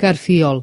Carfiol.